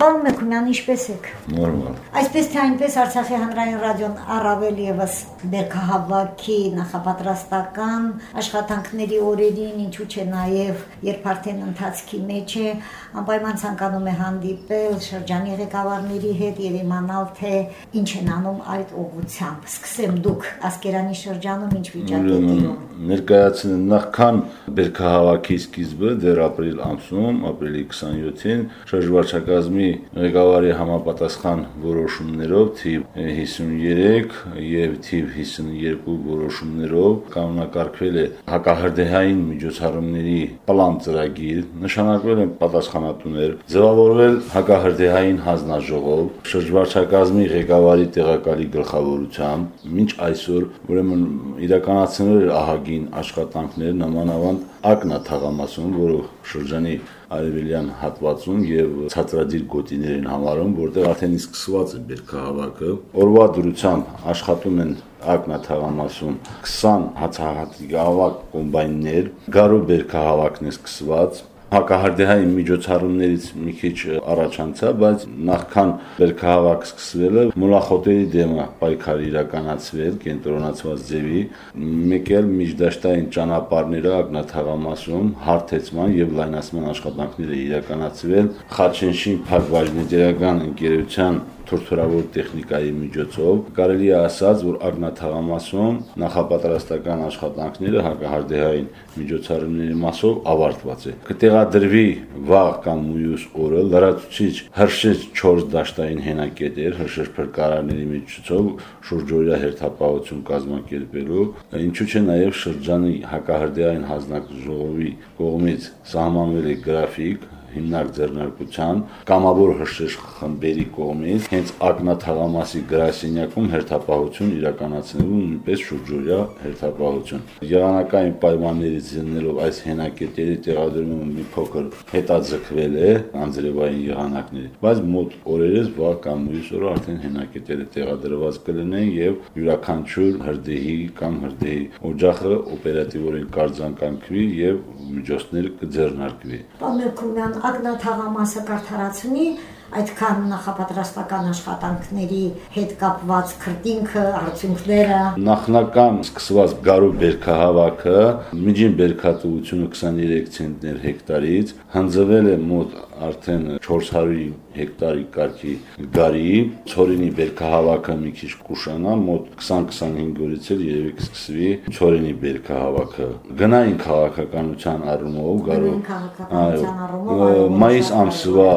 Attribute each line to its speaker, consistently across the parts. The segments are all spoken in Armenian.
Speaker 1: Պարոն Մեքումյան, ինչպե՞ս եք։
Speaker 2: Նորմալ։
Speaker 1: Այսպես թե այնպես Արցախի հանրային ռադիոն առավել եւս բերքահավաքի նախապատրաստական աշխատանքների օրերին, ինչու՞ չէ նաեւ երբ արդեն ընթացքի մեջ է, անպայման ցանկանում է հանդիպել շրջանի ղեկավարների հետ եւ իմանալ թե ինչ են անում այդ ուղությամբ։ Սկսեմ դուք Ասկերանի շրջանում ինչ վիճակ է տիրում։
Speaker 2: Ներկայացնեն նախքան բերքահավաքի սկիզբը դեռ ապրիլ ամսում, ապրիլի 27-ին շրջվարչակազմի ղեկավարի համապատասխան որոշումներով թիվ 53 եւ թիվ 52 որոշումներով կանոնակարգվել է հակահրդեհային միջոցառումների պլան ծրագիր, նշանակվել են պատասխանատուներ, ձևավորվել հակահրդեհային հանձնաժողով, շրջվարչակազմի ղեկավարի տեղակալի գլխավորությամբ, մինչ այսօր ուրեմն իրականացնել ահագին աշխատանքներ նամանավանդ ակնա թաղամասում, որը շրջանի արևելյան հատվածում եւ ցածրադիր գոտիներին համարում, որտեղ արդեն իսկ սկսված է բերքահավաքը։ Օրվա դրությամբ աշխատում են ակնա թաղամասում 20 հացահատիկավակ կոմբայններ, գարու բերքահավաքն է սկսված, հակահարդեհային միջոցառումներից մի քիչ առաջանցա, բայց նախքան վերքահավաք սկսվելը մոլախոտերի դեմը պայքար իրականացվել կենտրոնացված ձևի, մեկ էլ միջդաշտային ճանապարհները ակնաթաղամասում հարթեցման եւ լայնացման աշխատանքները իրականացվել Խաչենշին փակվաժնետերական ընկերության թուրթուրավոր տեխնիկայի միջոցով կարելի է ասած, որ ագնաթաղամասում նախապատրաստական աշխատանքները հակահարդեհային միջոցառումների մասով ավարտված է։ Կտեղադրվի վաղ կամ մյուս օրը լրացուցիչ հրշեջ 4 դաշտային հենակետեր հրշեջ փրկարարների միջոցով շուրջօրյա հերթապահություն կազմակերպելու, ինչու՞ չէ նաև շրջանի հակահարդեհային հանձնաժողովի կողմից սահմանվել է գրաֆիկ հիմնարկ ձեռնարկության կամավոր հրշեջ խմբերի կողմից հենց ակնաթաղամասի գրասենյակում հերթապահություն իրականացնելու նույնպես շուրջօրյա հերթապահություն։ Եղանակային պայմաններից ելնելով այս հենակետերի տեղադրումը մի փոքր հետաձգվել է անձրևային եղանակների, բայց մոտ օրերս վաղ կամ մյուս օրը արդեն հենակետերը տեղադրված կլինեն եւ յուրաքանչյուր հրդեհի կամ հրդեհի օջախը օպերատիվորեն կարձանկանքվի եւ միջոցներ կձեռնարկվի։
Speaker 1: Պարոն Մեքումյան, ակնաթաղամասը կարդարացնի այդքան նախապատրաստական աշխատանքների հետ կապված քրտինքը, արդյունքները
Speaker 2: նախնական սկսված գարու բերքահավաքը միջին բերքատվությունը 23 ցենտներ հեկտարից հնձվել է մոտ արդեն 400 հեկտարի կարգի գարի, ծորինի բերքահավաքը մի քիչ կուշանա, մոտ 20-25 օրից էլ երևի կսկսվի ծորինի բերքահավաքը։ Գնային քաղաքականության առումով գարու մայիս ամսվա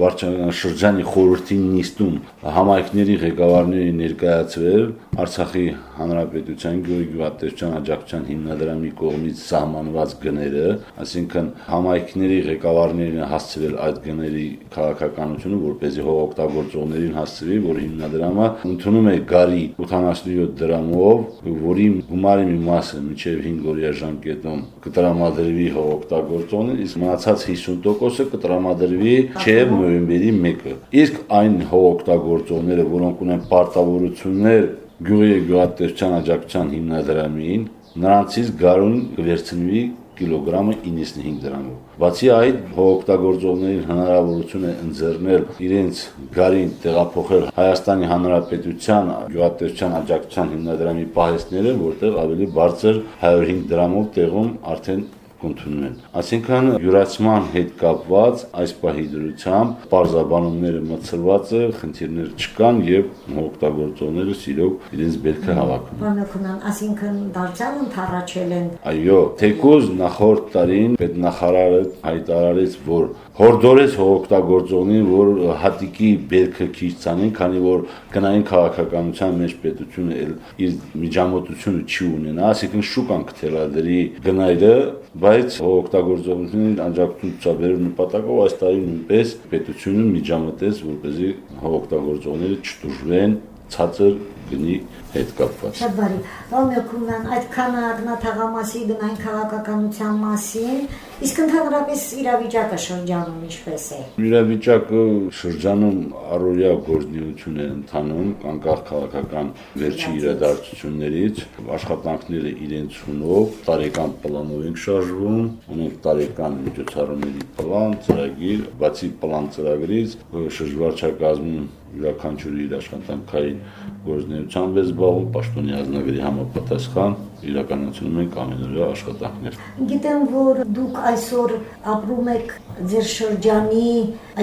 Speaker 2: վարչական շրջանի խորհրդի նիստում համայնքների ղեկավարների ներկայացվել Արցախի Հանրապետության գյուղատնտեսության աջակցության հիմնադրամի կողմից սահմանված գները, այսինքն համայնքների ղեկավարներին հասցվել այդ գների քաղաքականությունը, որ เป զի հողօգտագործողներին հասցվի, որ հիմնադրամը ընդունում է գարի 87 դրամով, որի գումարի մի մասը մինչև 5 օրյա ժամկետում կտրամադրվի հողօգտագործողներին, իսկ մնացած 50%-ը կտրամադրվի չէ նոյեմբերի 1-ը։ Իսկ այն հողօգտագործողները, որոնք ունեն պարտավորություններ գյուղի գյուղատնտեսության աջակցության հիմնադրամին, նրանցից գարուն կվերցնվի կիլոգրամը 95 դրամով։ Բացի այդ, հողօգտագործողներին հնարավորություն է ընձեռնել իրենց գարին տեղափոխել Հայաստանի Հանրապետության գյուղատնտեսության աջակցության հիմնադրամի պահեստները, որտեղ ավելի բարձր 105 դրամով տեղում արդեն կընդունվեն։ Այսինքն յուրացման հետ կապված այս պահի դրությամբ բարձաբանումները մցրված է, խնդիրներ չկան եւ օգտագործողները սիրով իրենց բերքը հավաքում։
Speaker 1: Բանականան, այսինքն դարձյալ ընթառաջել են։
Speaker 2: Այո, թեկուզ նախորդ տարին պետնախարարը հայտարարեց, որ հորդորեց հողօգտագործողներին, որ հատիկի բերքը քիչ ցանեն, քանի որ գնային քաղաքականության մեջ պետությունը իր միջամտությունը չի ունենա, ասիկն շուկան կթելադրի գնայրը, բայց հողօգտագործողներին աջակցություն ցուցաբերելու նպատակով այս տարի նույնպես պետությունը միջամտեց, որպեսզի հողօգտագործողները չտուժվեն ցածր գնի հետ կապված։
Speaker 1: Շատ բարի։ Ռոմեոքումյան այդքան ագնաթաղամասի գնային քաղաքականության մասին, իսկ ընդհանրապես իրավիճակը շրջանում ինչպես է։
Speaker 2: Իրավիճակը շրջանում առօրյա գործունեություն է ընթանում անկախ քաղաքական վերջի իրադարձություններից, աշխատանքները իրենց ունով տարեկան պլանով են շարժվում, ունենք տարեկան միջոցառումների պլան, ծրագիր, բացի պլան ծրագրից շրջվարչակազմում յուրաքանչյուրի իր աշխատանքային գործունեությամբ է զբաղվում պաշտոնի ազնագրի համապատասխան իրականացնում ենք ամենօրյա աշխատանքներ։
Speaker 1: Գիտեմ, որ դուք այսօր ապրում եք ձեր շրջանի,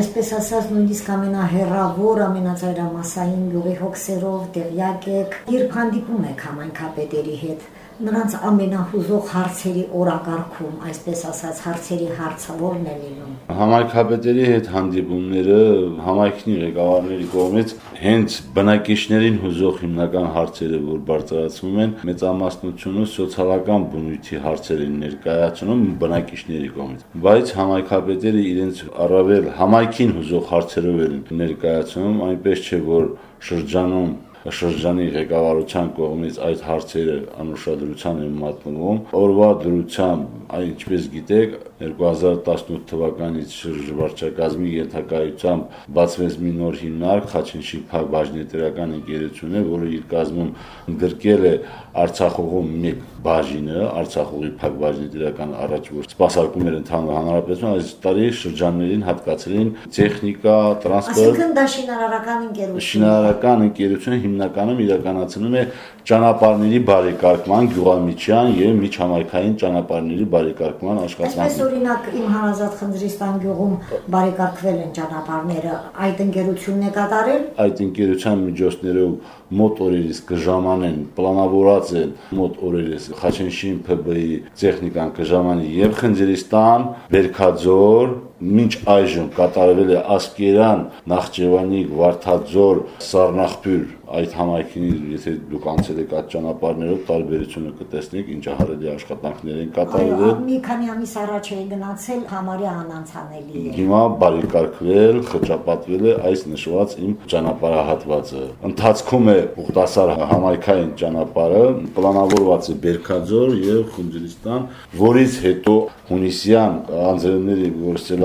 Speaker 1: այսպես ասած, նույնիսկ ամենահեռավոր, ամենածայրամասային գյուղի հոգսերով տեղյակ եք, երբ հանդիպում եք համայնքապետերի հետ նրանց ամենահուզող հարցերի օրակարգում, այսպես ասած, հարցերի հարցը ո՞րն է լինում։
Speaker 2: Համայնքապետերի հետ հանդիպումները համայնքի ղեկավարների կողմից հենց բնակիչներին հուզող հիմնական հարցերը, որ բարձրացվում են, մեծամասնությունը սոցիալական բնույթի հարցեր են ներկայացնում բնակիչների կողմից։ Բայց համայնքապետերը իրենց առավել համայնքին հուզող հարցերով են ներկայացնում, այնպես չէ որ շրջանում շրջանի ղեկավարության կողմից այդ հարցերը անուշադրության են մատնվում։ Օրվա դրությամբ, այն ինչպես գիտեք, 2018 թվականից շրջվարչակազմի ենթակայությամբ բացվեց մի նոր հիմնարկ Խաչինշի Փակ բաժնետերական ընկերությունը, որը իր կազմում ընդգրկել է Արցախողում մեկ բաժինը, Արցախողի Փակ բաժնետերական առաջ որ սպասարկում էր ընդհանուր հանրապետություն, այս տարի շրջաններին հատկացրին տեխնիկա, տրանսպորտ։
Speaker 1: Այսինքն դա շինարարական ընկերություն։
Speaker 2: Շինարարական ընկերությունը հիմնականում իրականացնում է ճանապարհների բարեկարգման, գյուղամիջյան եւ միջհամայնքային ճանապարհների բարեկարգման աշխատանքներ։
Speaker 1: Այսպես օրինակ իմ հարազատ Խնձրիստան գյուղում բարեկարգվել են ճանապարհները, այդ ընկերությունն է կատարել։
Speaker 2: Այդ ընկերության միջոցներով մոտ օրերից կժամանեն, պլանավորած են մոտ օրերից Խաչենշին ՓԲ-ի տեխնիկան կժամանի եւ Խնձրիստան, Բերքաձոր, մինչ այժմ կատարվել է Ասկերան, Նախճեվանի, Վարդաձոր, Սառնախբյուր այդ համայնքին եթե դուք անցել եք այդ ճանապարհներով տարբերությունը կտեսնեք ինչա հարելի աշխատանքներ են կատարվել
Speaker 1: մի քանի ամիս առաջ էի գնացել համարյա անանցանելի
Speaker 2: հիմա բարեկարգվել խճապատվել է այս նշված իմ ճանապարհահատվածը ընթացքում է Ուխտասար համայնքային ճանապարհը պլանավորված է Բերքաձոր եւ Խունջրիստան որից հետո հունիսյան անձրևների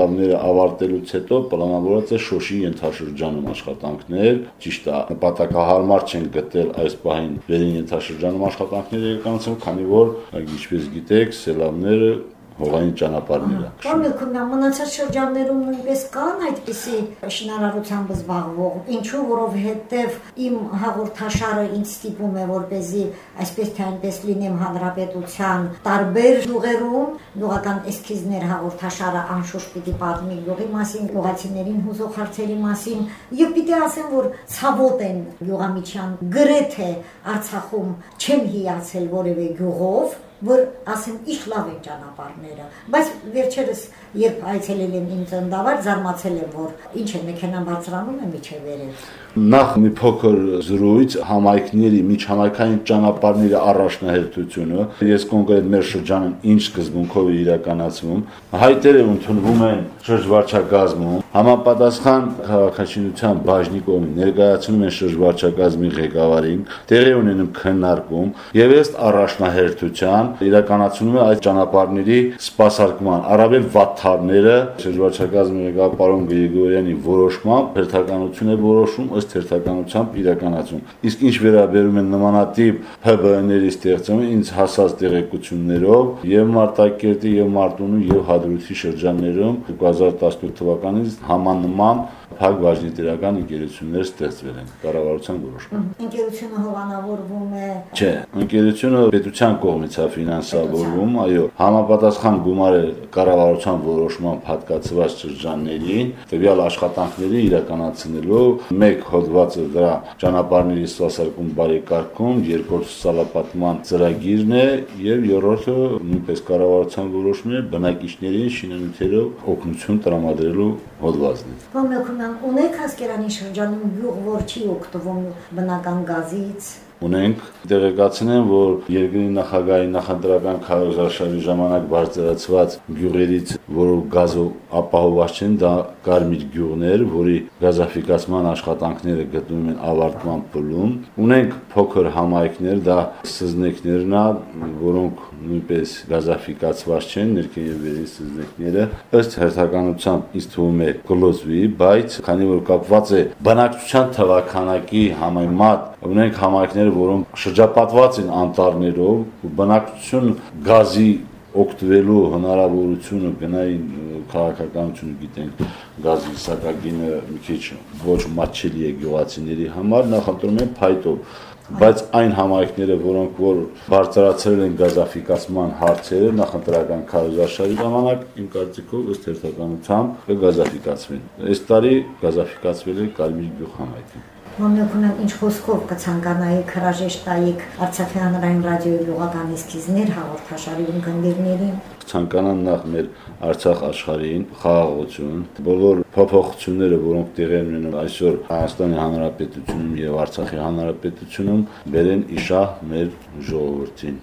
Speaker 2: գործելավները ավարտելուց հետո պլանավորված է Շոշի ենթաշրջանում աշխատանքներ ճիշտ է նպատակահարմար չեն գտել այս պահին վերին ենթաշրջանում աշխատանքներ իրականացում քանի որ ինչպես գիտեք սելավները հողային ճանապարհները։
Speaker 1: Կամիլքումն մնացած շրջաններում նույնպես կան այդպիսի շինարարությամբ զբաղվող, ինչու որովհետև իմ հաղորդաշարը ինձ ստիպում է որպեսզի այսպես թե այնպես լինեմ հանրապետության տարբեր յուղերում, յուղական էսքիզներ հաղորդաշարը անշուշտ պիտի պատմի յուղի մասին, յուղացիներին հուզող հարցերի մասին, եւ պիտի ասեմ, որ ցավոտ են յուղամիջյան գրեթե Արցախում չեմ հիացել որևէ յուղով որ ասեմ ինչ լավ են ճանապարհները բայց վերջերս երբ այցելել եմ իմ ծնդավար զարմացել եմ որ ինչ է մեքենան բարձրանում է միջև վերև
Speaker 2: նախ մի փոքր զրույց համայնքների միջհամայնքային ճանապարհների առաջնահերթությունը ես կոնկրետ մեր շրջանում ինչ սկզբունքով է իրականացվում հայտերը ընդունվում են շրջվարչակազմում համապատասխան քաղաքաշինության բաժնի կողմից ներկայացնում են շրջվարչակազմի ղեկավարին տեղի ունենում քննարկում եւ ըստ առաջնահերթության իրականացնում է այդ ճանապարհների սպասարկման առավել վատթարները շրջվարչակազմի ղեկավարում Գրիգորյանի որոշմամբ հերթականություն է որոշում ըստ հերթականությամբ իրականացում։ Իսկ ինչ վերաբերում է նմանատիպ ՓԲ-ների ստեղծումը, ինձ հասած տեղեկություններով եւ Մարտակերտի եւ Մարտունու եւ Հադրութի շրջաններում 2018 թվականից համանման փակ բաժնետիրական ընկերություններ ստեղծվել են կառավարության որոշմամբ։
Speaker 1: Ընկերությունը հովանավորվում է
Speaker 2: Չէ, ընկերությունը պետության կողմից է ֆինանսավորվում, այո, համապատասխան գումար է կառավարության որոշմամբ հատկացված շրջաններին, տվյալ աշխատանքների իրականացնելու մեկ հոդվածը դրա ճանապարհների սպասարկում բարեկարգում, երկրորդ սալապատման ծրագիրն է եւ երրորդը նույնպես կառավարության որոշումն է բնակիչներին շինանյութերով օգնություն տրամադրելու հոդվածն է։
Speaker 1: Պամյակումյան ունեք հասկերանի շրջանում գյուղ, որ չի օգտվում բնական գազից,
Speaker 2: ունենք։ Տեղեկացնեմ, որ երկրի նախագահի նախընտրական քարոզարշավի ժամանակ բարձրացված գյուղերից, որը գազով ապահովված չեն, դա Կարմիր գյուղներ, որի գազաֆիկացման աշխատանքները գտնվում են ավարտման փուլում։ Ունենք փոքր համայնքներ, դա սզնեկներն են, որոնք նույնպես գազաֆիկացված չեն, վերի սզնեկները ըստ հերթականության ինձ թվում է գլոզվի, բայց քանի որ կապված է բնակչության թվականակի համեմատ ունենք համայնքներ, որոնք շրջապատված են անտառներով, բնակչություն գազի օգտվելու հնարավորությունը գնային քաղաքականությունը գիտենք գազի սակագինը մի քիչ ոչ մատչելի է գյուղացիների համար նախընտրում են փայտով բայց այն համայնքները, որոնք որ բարձրացրել են գազաֆիկացման հարցերը նախընտրական քարոզարշավի ժամանակ, իմ կարծիքով ըստ հերթականության կգազաֆիկացվեն։ Այս տարի գազաֆիկացվել է Կարմիր գյուղ համայնքը։
Speaker 1: Մամլոքունն ինչ խոսքով կցանկանայիք հրաժեշտ տայիք Արցախի հանրային ռադիոյի լուղական էսքիզներ հաղորդաշարի ունկնդիրներին
Speaker 2: ցանկանան նախ մեր Արցախ աշխարհին խաղաղություն, բոլոր փոփոխությունները, որոնք տեղի են ունենում այսօր Հայաստանի Հանրապետությունում եւ Արցախի Հանրապետությունում, բերեն իշահ մեր ժողովրդին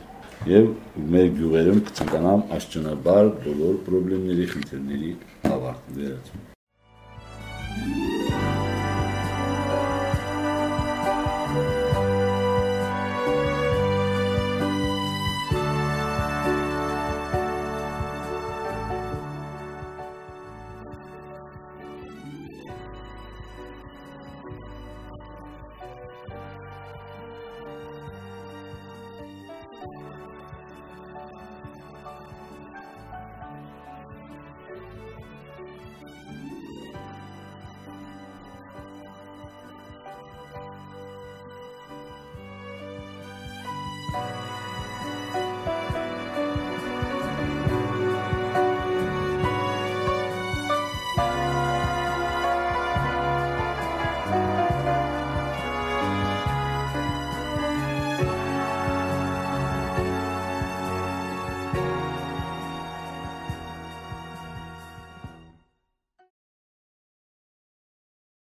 Speaker 2: եւ մեր գյուղերում կցանկանամ աշճանաբար բոլոր խնդիրների խնդիրների ավարտ վերածում